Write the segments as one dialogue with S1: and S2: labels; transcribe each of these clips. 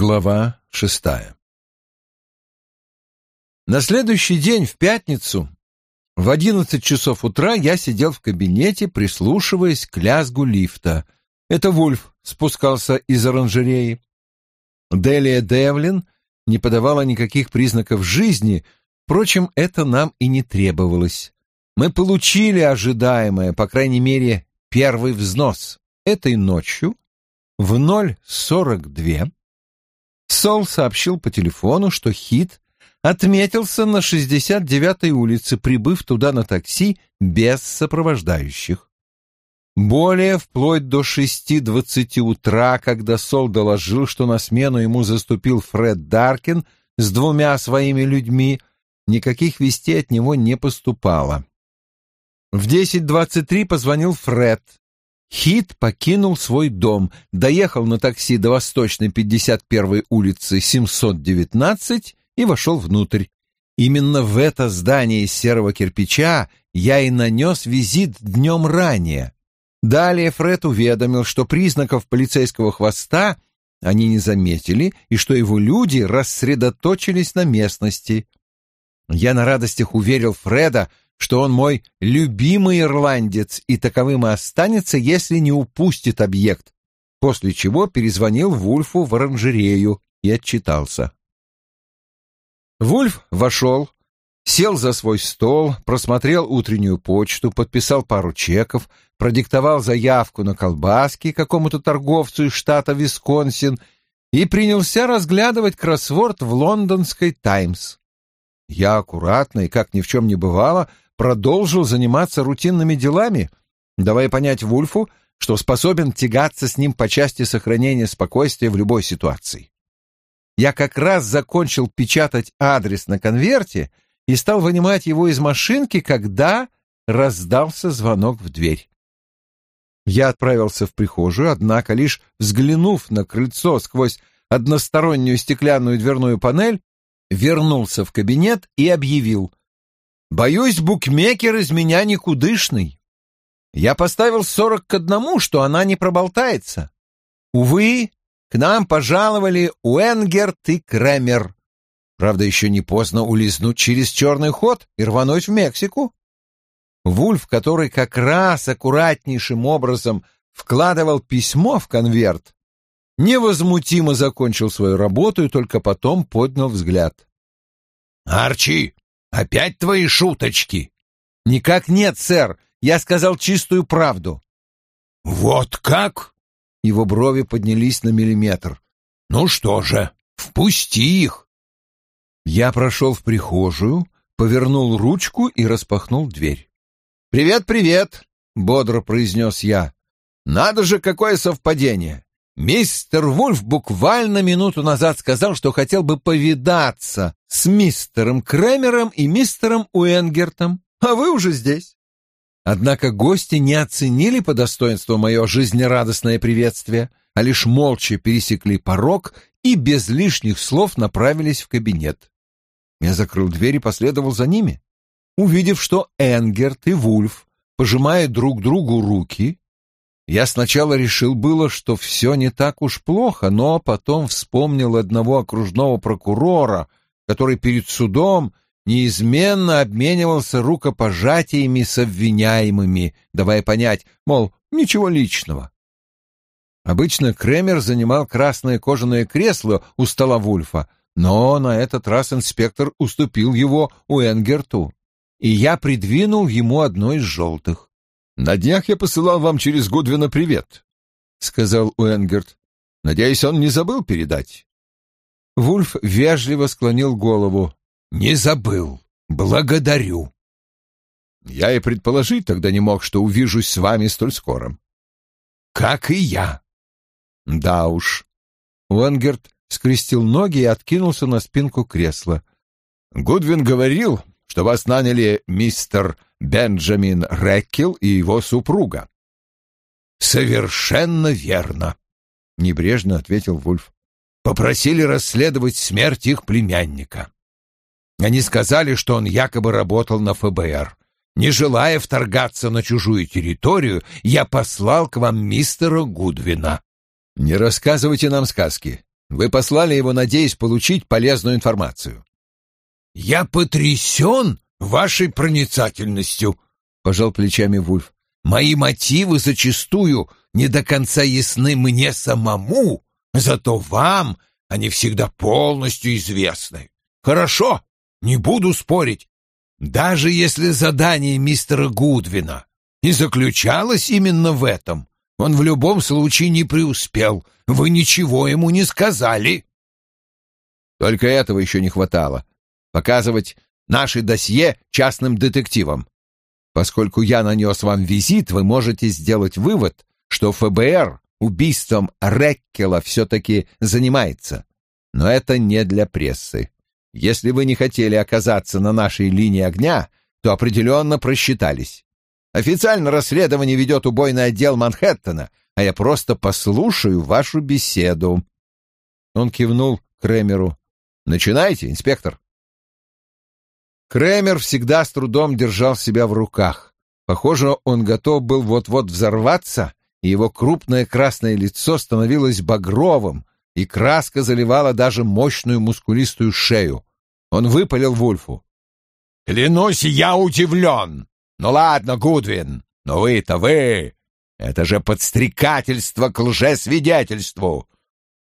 S1: Глава шестая На следующий день, в пятницу, в одиннадцать часов утра я сидел в кабинете, прислушиваясь к лязгу лифта. Это Вульф спускался из оранжереи. Делия Девлин не подавала никаких признаков жизни, впрочем, это нам и не требовалось. Мы получили ожидаемое, по крайней мере, первый взнос. Этой ночью в 0.42 Сол сообщил по телефону, что Хит отметился на 69-й улице, прибыв туда на такси без сопровождающих. Более вплоть до 6.20 утра, когда Сол доложил, что на смену ему заступил Фред Даркин с двумя своими людьми, никаких вестей от него не поступало. В 10.23 позвонил Фред, Хит покинул свой дом, доехал на такси до Восточной 51-й улицы 719 и вошел внутрь. Именно в это здание из серого кирпича я и нанес визит днем ранее. Далее Фред уведомил, что признаков полицейского хвоста они не заметили и что его люди рассредоточились на местности. Я на радостях уверил Фреда, что он мой любимый ирландец и таковым и останется, если не упустит объект, после чего перезвонил Вульфу в оранжерею и отчитался. Вульф вошел, сел за свой стол, просмотрел утреннюю почту, подписал пару чеков, продиктовал заявку на колбаски какому-то торговцу из штата Висконсин и принялся разглядывать кроссворд в лондонской «Таймс». Я аккуратно и, как ни в чем не бывало, продолжил заниматься рутинными делами, давая понять Вульфу, что способен тягаться с ним по части сохранения спокойствия в любой ситуации. Я как раз закончил печатать адрес на конверте и стал вынимать его из машинки, когда раздался звонок в дверь. Я отправился в прихожую, однако, лишь взглянув на крыльцо сквозь одностороннюю стеклянную дверную панель, вернулся в кабинет и объявил Боюсь, букмекер из меня никудышный. Я поставил сорок к одному, что она не проболтается. Увы, к нам пожаловали Уэнгерт и Кремер. Правда, еще не поздно улизнуть через черный ход и рвануть в Мексику. Вульф, который как раз аккуратнейшим образом вкладывал письмо в конверт, невозмутимо закончил свою работу и только потом поднял взгляд. «Арчи, Опять твои шуточки? Никак нет, сэр. Я сказал чистую правду. Вот как? Его брови поднялись на миллиметр. Ну что же, впусти их. Я прошел в прихожую, повернул ручку и распахнул дверь. «Привет, привет!» — бодро произнес я. «Надо же, какое совпадение! Мистер Вульф буквально минуту назад сказал, что хотел бы повидаться с мистером Кремером и мистером Уэнгертом, а вы уже здесь. Однако гости не оценили по достоинству мое жизнерадостное приветствие, а лишь молча пересекли порог и без лишних слов направились в кабинет. Я закрыл дверь и последовал за ними. Увидев, что Энгерт и Вульф пожимают друг другу руки, я сначала решил было, что все не так уж плохо, но потом вспомнил одного окружного прокурора, который перед судом неизменно обменивался рукопожатиями с обвиняемыми, давая понять, мол, ничего личного. Обычно Кремер занимал красное кожаное кресло у стола Вульфа, но на этот раз инспектор уступил его у Энгерту, и я придвинул ему одно из желтых. «На днях я посылал вам через Гудвина привет», — сказал Уэнгерт. «Надеюсь, он не забыл передать». Вульф вежливо склонил голову. «Не забыл. Благодарю». Я и предположить тогда не мог, что увижусь с вами столь скоро. «Как и я». «Да уж». Уэнгерт скрестил ноги и откинулся на спинку кресла. «Гудвин говорил, что вас наняли мистер Бенджамин Реккел и его супруга. «Совершенно верно», — небрежно ответил Вульф. «Попросили расследовать смерть их племянника. Они сказали, что он якобы работал на ФБР. Не желая вторгаться на чужую территорию, я послал к вам мистера Гудвина. Не рассказывайте нам сказки. Вы послали его, надеясь получить полезную информацию.
S2: «Я потрясен вашей проницательностью», — пожал плечами Вульф. «Мои мотивы зачастую не до конца ясны мне самому, зато вам они всегда полностью известны. Хорошо, не буду спорить. Даже если задание мистера Гудвина и заключалось именно в этом, он в любом случае не преуспел. Вы ничего ему не сказали.
S1: Только этого еще не хватало. Показывать наши досье частным детективам. Поскольку я нанес вам визит, вы можете сделать вывод, что ФБР убийством Реккела все-таки занимается. Но это не для прессы. Если вы не хотели оказаться на нашей линии огня, то определенно просчитались. Официально расследование ведет убойный отдел Манхэттена, а я просто послушаю вашу беседу». Он кивнул Кремеру. «Начинайте, инспектор». Кремер всегда с трудом держал себя в руках. Похоже, он готов был вот-вот взорваться, и его крупное красное лицо становилось багровым, и краска заливала даже мощную мускулистую шею. Он выпалил Вульфу.
S2: «Клянусь, я удивлен! Ну ладно, Гудвин, но вы-то вы! Это же подстрекательство к лжесвидетельству!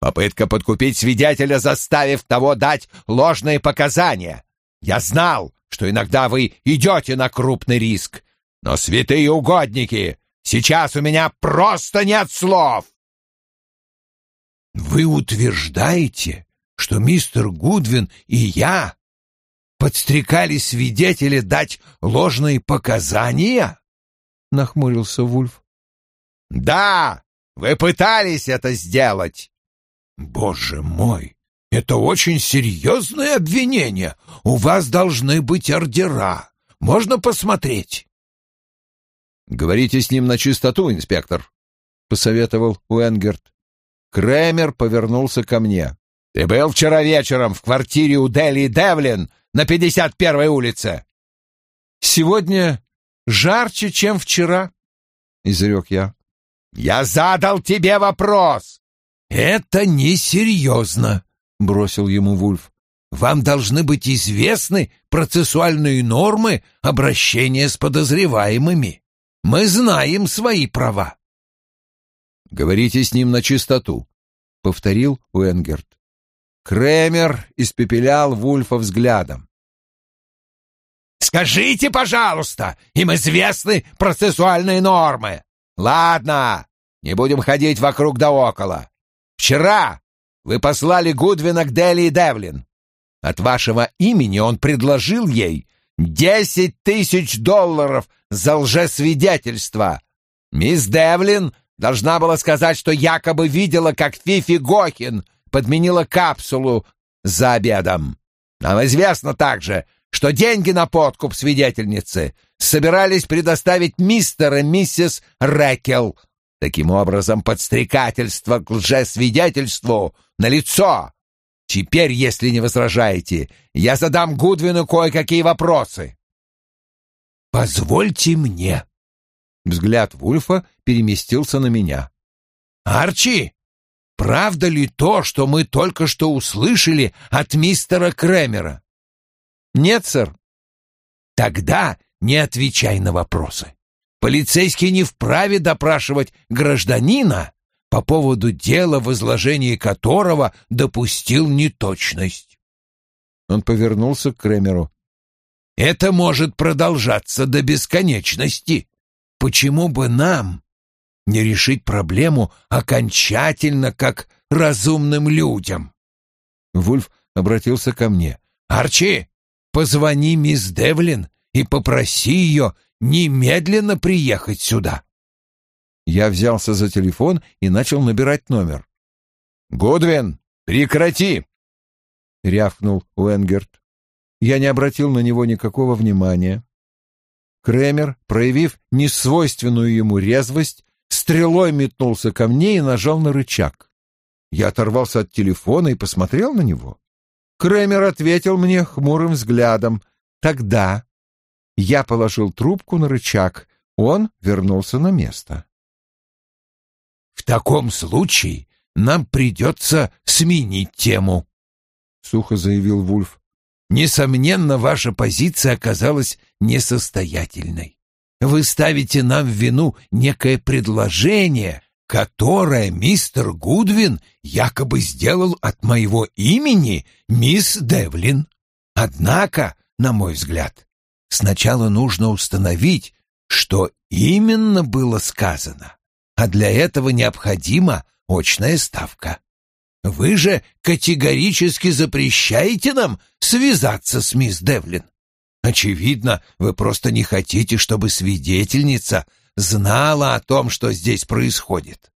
S2: Попытка подкупить свидетеля, заставив того дать ложные показания! Я знал, что иногда вы идете на крупный риск, но, святые угодники, сейчас у меня просто нет слов!» «Вы утверждаете, что мистер Гудвин и я подстрекали свидетеля дать ложные показания?» — нахмурился Вульф. «Да, вы пытались это сделать!» «Боже мой, это очень серьезное обвинение. У вас должны быть ордера. Можно посмотреть?»
S1: «Говорите с ним на чистоту, инспектор», — посоветовал Уэнгерт. Кремер повернулся ко мне.
S2: «Ты был вчера вечером в квартире у Дели Девлин на 51-й улице?»
S1: «Сегодня жарче, чем вчера», — изрек я.
S2: «Я задал тебе вопрос!» «Это несерьезно», — бросил ему Вульф. «Вам должны быть известны процессуальные нормы обращения с подозреваемыми. Мы знаем свои права».
S1: «Говорите с ним на чистоту», — повторил Уэнгерт. Кремер испепелял Вульфа взглядом.
S2: «Скажите, пожалуйста, им известны процессуальные нормы. Ладно, не будем ходить вокруг да около. Вчера вы послали Гудвина к Дели и Девлин. От вашего имени он предложил ей десять тысяч долларов за лжесвидетельство. Мисс Девлин должна была сказать, что якобы видела, как Фифи Гохин подменила капсулу за обедом. Нам известно также, что деньги на подкуп свидетельницы собирались предоставить мистер и миссис Рэкел. Таким образом, подстрекательство к лжесвидетельству налицо. Теперь, если не возражаете, я задам Гудвину кое-какие вопросы. «Позвольте мне». Взгляд Вульфа переместился на меня. «Арчи, Правда ли то, что мы только что услышали от мистера Кремера?
S1: Нет, сэр.
S2: Тогда не отвечай на вопросы. Полицейский не вправе допрашивать гражданина по поводу дела, в изложении которого допустил неточность.
S1: Он повернулся к Кремеру.
S2: Это может продолжаться до бесконечности. Почему бы нам не решить проблему окончательно, как разумным людям. Вульф обратился ко мне. «Арчи, позвони мисс Девлин и попроси ее немедленно приехать сюда».
S1: Я взялся за телефон и начал набирать номер.
S2: «Гудвин, прекрати!» — рявкнул Уэнгерт.
S1: Я не обратил на него никакого внимания. Кремер, проявив несвойственную ему резвость, стрелой метнулся ко мне и нажал на рычаг. Я оторвался от телефона и посмотрел на него. Кремер ответил мне хмурым взглядом. Тогда я положил трубку на рычаг. Он вернулся на место.
S2: «В таком случае нам придется сменить тему», — сухо заявил Вульф. «Несомненно, ваша позиция оказалась несостоятельной. Вы ставите нам в вину некое предложение, которое мистер Гудвин якобы сделал от моего имени мисс Девлин. Однако, на мой взгляд, сначала нужно установить, что именно было сказано, а для этого необходима очная ставка. Вы же категорически запрещаете нам связаться с мисс Девлин. Очевидно, вы просто не хотите, чтобы свидетельница знала о том, что здесь происходит.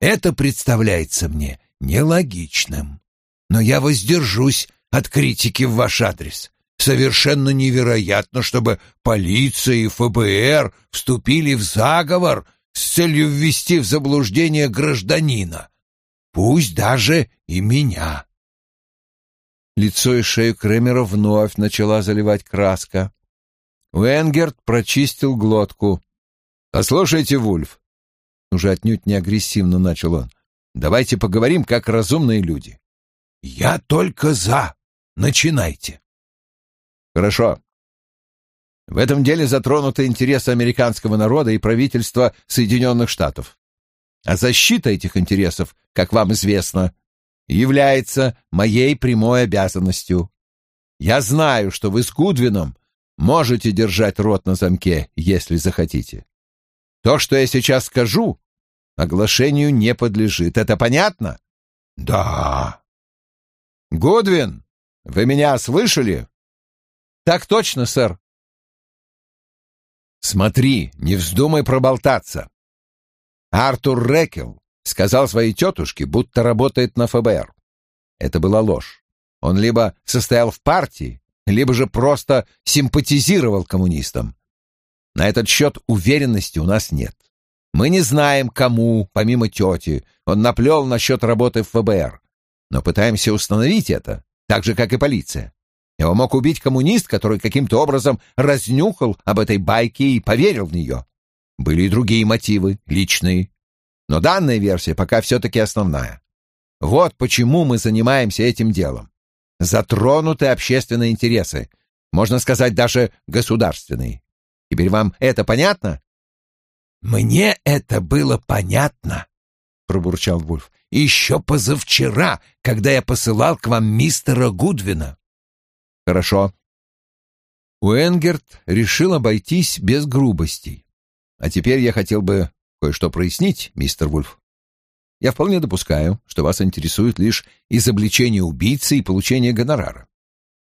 S2: Это представляется мне нелогичным. Но я воздержусь от критики в ваш адрес. Совершенно невероятно, чтобы полиция и ФБР вступили в заговор с целью ввести в заблуждение гражданина, пусть даже и меня.
S1: Лицо и шею Кремера вновь начала заливать краска. Уэнгерт прочистил глотку. «Послушайте, Вульф», — уже отнюдь не агрессивно начал он, — «давайте поговорим как разумные люди».
S2: «Я только за. Начинайте».
S1: «Хорошо. В этом деле затронуты интересы американского народа и правительства Соединенных Штатов. А защита этих интересов, как вам известно, является моей прямой обязанностью. Я знаю, что вы с Гудвином можете держать рот на замке, если захотите. То, что я сейчас скажу, оглашению не подлежит. Это понятно?
S2: Да.
S1: Гудвин, вы меня слышали? Так точно, сэр. Смотри, не вздумай проболтаться. Артур Рекел сказал своей тетушке, будто работает на ФБР. Это была ложь. Он либо состоял в партии, либо же просто симпатизировал коммунистам. На этот счет уверенности у нас нет. Мы не знаем, кому, помимо тети, он наплел насчет работы в ФБР. Но пытаемся установить это, так же, как и полиция. Его мог убить коммунист, который каким-то образом разнюхал об этой байке и поверил в нее. Были и другие мотивы, личные, но данная версия пока все-таки основная. Вот почему мы занимаемся этим делом. Затронуты общественные интересы, можно сказать, даже государственные. Теперь вам это понятно?
S2: Мне это было понятно, пробурчал Вульф. Еще позавчера, когда я посылал к вам мистера Гудвина.
S1: Хорошо. Уэнгерт решил обойтись без грубостей. А теперь я хотел бы кое-что прояснить, мистер Вульф. Я вполне допускаю, что вас интересует лишь изобличение убийцы и получение гонорара.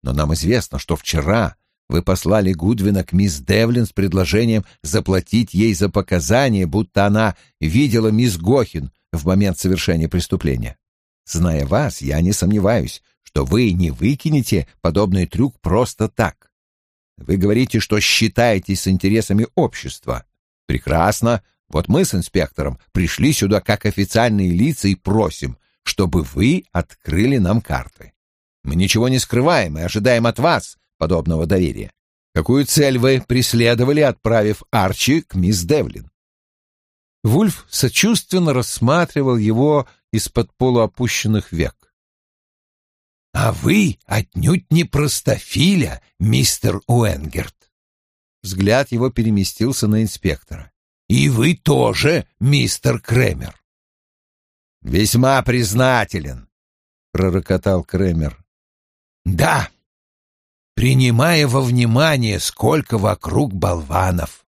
S1: Но нам известно, что вчера вы послали Гудвина к мисс Девлин с предложением заплатить ей за показания, будто она видела мисс Гохин в момент совершения преступления. Зная вас, я не сомневаюсь, что вы не выкинете подобный трюк просто так. Вы говорите, что считаетесь с интересами общества. Прекрасно, вот мы с инспектором пришли сюда как официальные лица и просим, чтобы вы открыли нам карты. Мы ничего не скрываем и ожидаем от вас подобного доверия. Какую цель вы преследовали, отправив Арчи к мисс Девлин? Вульф сочувственно рассматривал его из-под полуопущенных век.
S2: «А вы отнюдь не простофиля, мистер Уэнгерт!»
S1: Взгляд его переместился на инспектора.
S2: И вы тоже, мистер Кремер.
S1: Весьма признателен, пророкотал Кремер.
S2: Да, принимая во внимание, сколько вокруг болванов.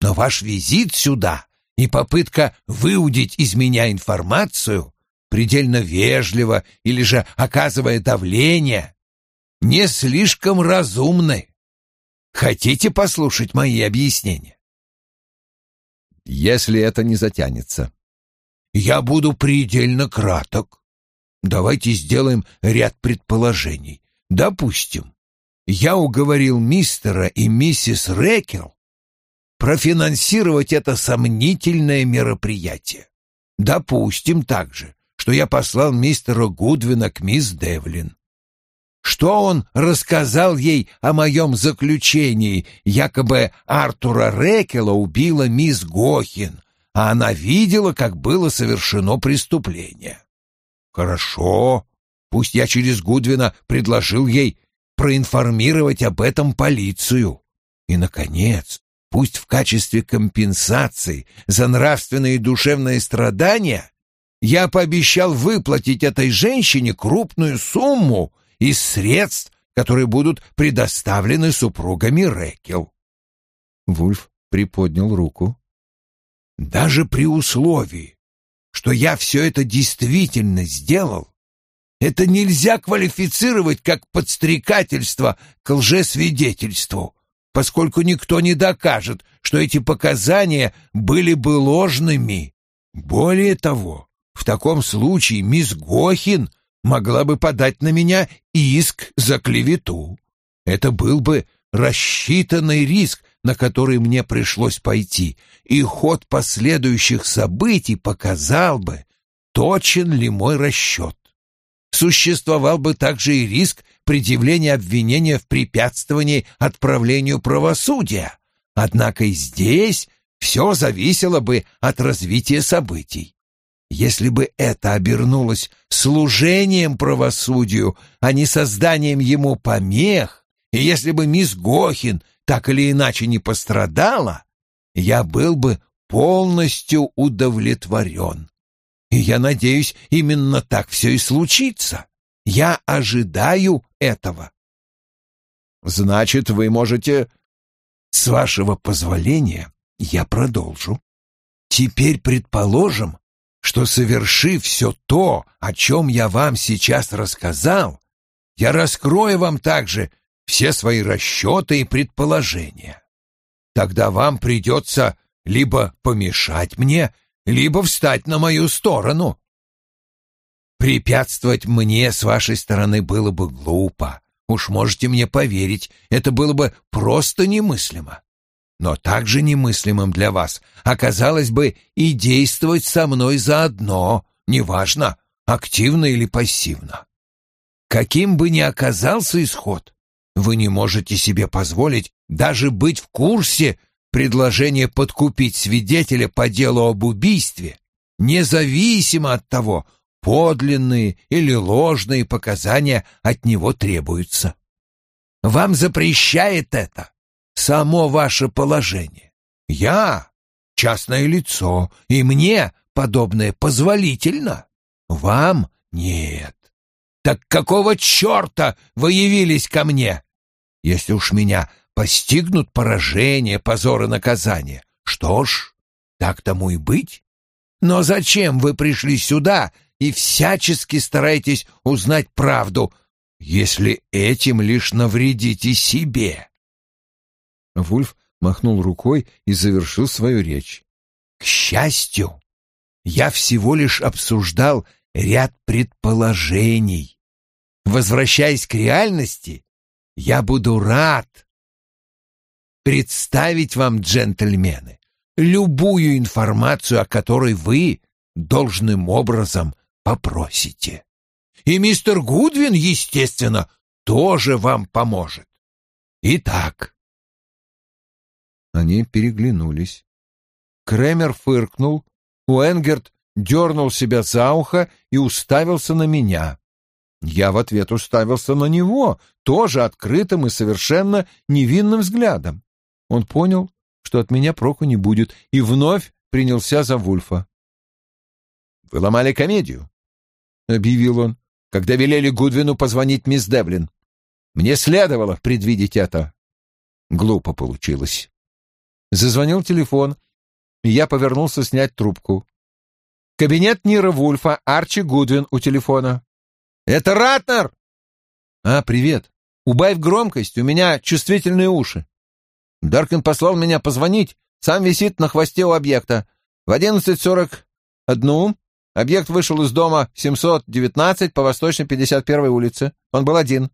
S2: Но ваш визит сюда и попытка выудить из меня информацию, предельно вежливо или же оказывая давление, не слишком разумны. Хотите послушать мои объяснения?
S1: если это не затянется.
S2: Я буду предельно краток. Давайте сделаем ряд предположений. Допустим, я уговорил мистера и миссис Рекел профинансировать это сомнительное мероприятие. Допустим также, что я послал мистера Гудвина к мисс Девлин. Что он рассказал ей о моем заключении, якобы Артура Рекела убила мисс Гохин, а она видела, как было совершено преступление. Хорошо, пусть я через Гудвина предложил ей проинформировать об этом полицию. И, наконец, пусть в качестве компенсации за нравственные и душевные страдания я пообещал выплатить этой женщине крупную сумму из средств, которые будут предоставлены супругами Рекел.
S1: Вульф приподнял руку.
S2: Даже при условии, что я все это действительно сделал, это нельзя квалифицировать как подстрекательство к лжесвидетельству, поскольку никто не докажет, что эти показания были бы ложными. Более того, в таком случае мисс Гохин могла бы подать на меня иск за клевету. Это был бы рассчитанный риск, на который мне пришлось пойти, и ход последующих событий показал бы, точен ли мой расчет. Существовал бы также и риск предъявления обвинения в препятствовании отправлению правосудия. Однако и здесь все зависело бы от развития событий. Если бы это обернулось служением правосудию, а не созданием ему помех, и если бы мисс Гохин так или иначе не пострадала, я был бы полностью удовлетворен. И я надеюсь, именно так все и случится. Я ожидаю этого.
S1: Значит, вы можете...
S2: С вашего позволения я продолжу. Теперь предположим, что, совершив все то, о чем я вам сейчас рассказал, я раскрою вам также все свои расчеты и предположения. Тогда вам придется либо помешать мне, либо встать на мою сторону. Препятствовать мне с вашей стороны было бы глупо. Уж можете мне поверить, это было бы просто немыслимо но также немыслимым для вас оказалось бы и действовать со мной заодно, неважно, активно или пассивно. Каким бы ни оказался исход, вы не можете себе позволить даже быть в курсе предложения подкупить свидетеля по делу об убийстве, независимо от того, подлинные или ложные показания от него требуются. Вам запрещает это само ваше положение. Я — частное лицо, и мне подобное позволительно. Вам — нет. Так какого черта вы явились ко мне? Если уж меня постигнут поражение, позор и наказание, что ж, так тому и быть. Но зачем вы пришли сюда и всячески стараетесь узнать правду, если этим лишь навредите себе?»
S1: Вульф махнул рукой и завершил свою речь.
S2: «К счастью, я всего лишь обсуждал ряд предположений. Возвращаясь к реальности, я буду рад представить вам, джентльмены, любую информацию, о которой вы должным образом попросите. И мистер Гудвин, естественно, тоже вам поможет. Итак,
S1: они переглянулись. Кремер фыркнул, Уэнгерт дернул себя за ухо и уставился на меня. Я в ответ уставился на него, тоже открытым и совершенно невинным взглядом. Он понял, что от меня проку не будет, и вновь принялся за Вульфа. «Вы ломали комедию», — объявил он, когда велели Гудвину позвонить мисс Девлин. «Мне следовало предвидеть это». Глупо получилось. Зазвонил телефон, и я повернулся снять трубку. Кабинет Нира Вульфа, Арчи Гудвин у телефона. «Это Ратнер!» «А, привет. Убавь громкость, у меня чувствительные уши». Даркин послал меня позвонить, сам висит на хвосте у объекта. В 11.41 объект вышел из дома 719 по восточной 51 улице. Он был один.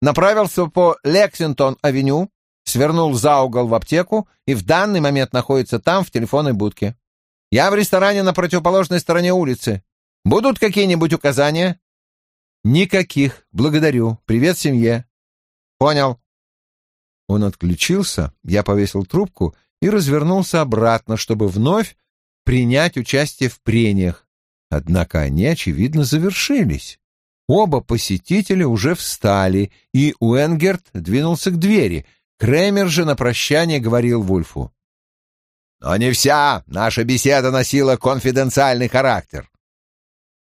S1: Направился по Лексингтон-авеню, свернул за угол в аптеку и в данный момент находится там, в телефонной будке. Я в ресторане на противоположной стороне улицы. Будут какие-нибудь указания? Никаких. Благодарю. Привет семье. Понял. Он отключился, я повесил трубку и развернулся обратно, чтобы вновь принять участие в прениях, однако они, очевидно, завершились. Оба посетителя уже встали, и Уэнгерт двинулся к двери. Кремер же на прощание говорил Вульфу. «Но не вся наша беседа носила конфиденциальный характер».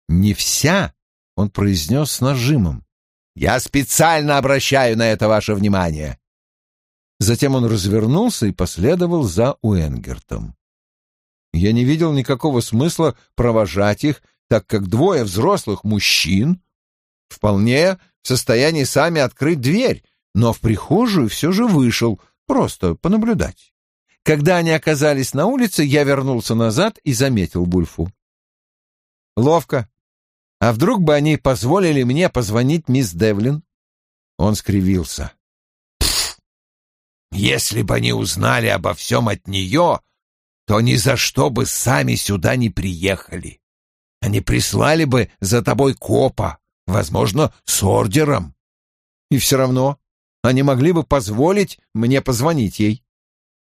S1: «Не вся?» — он произнес с нажимом. «Я специально обращаю на это ваше внимание». Затем он развернулся и последовал за Уэнгертом. Я не видел никакого смысла провожать их, так как двое взрослых мужчин вполне в состоянии сами открыть дверь, но в прихожую все же вышел, просто понаблюдать. Когда они оказались на улице, я вернулся назад и заметил Бульфу. «Ловко. А вдруг бы они позволили мне позвонить мисс Девлин?» Он скривился.
S2: «Если бы они узнали обо всем от нее, то ни за что бы сами сюда не приехали. Они прислали бы за тобой копа, возможно, с ордером.
S1: И все равно они могли бы позволить мне позвонить ей.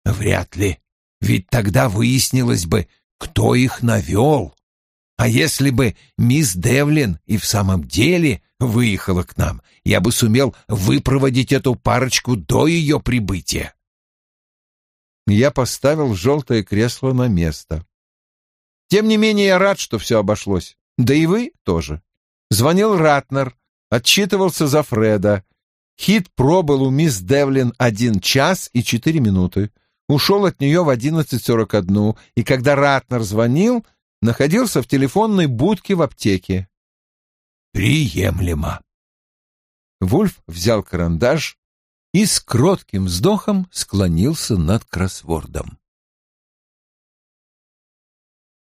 S2: Вряд ли, ведь тогда выяснилось бы, кто их навел. А если бы мисс Девлин и в самом деле выехала к нам, я бы сумел выпроводить эту парочку до ее прибытия.
S1: Я поставил желтое кресло на место. Тем не менее, я рад, что все обошлось. Да и вы тоже. Звонил Ратнер, отчитывался за Фреда. Хит пробыл у мисс Девлин один час и четыре минуты. Ушел от нее в одиннадцать сорок одну, и когда Ратнер звонил, находился в телефонной будке в аптеке.
S2: «Приемлемо».
S1: Вульф взял карандаш и с кротким вздохом склонился над кроссвордом.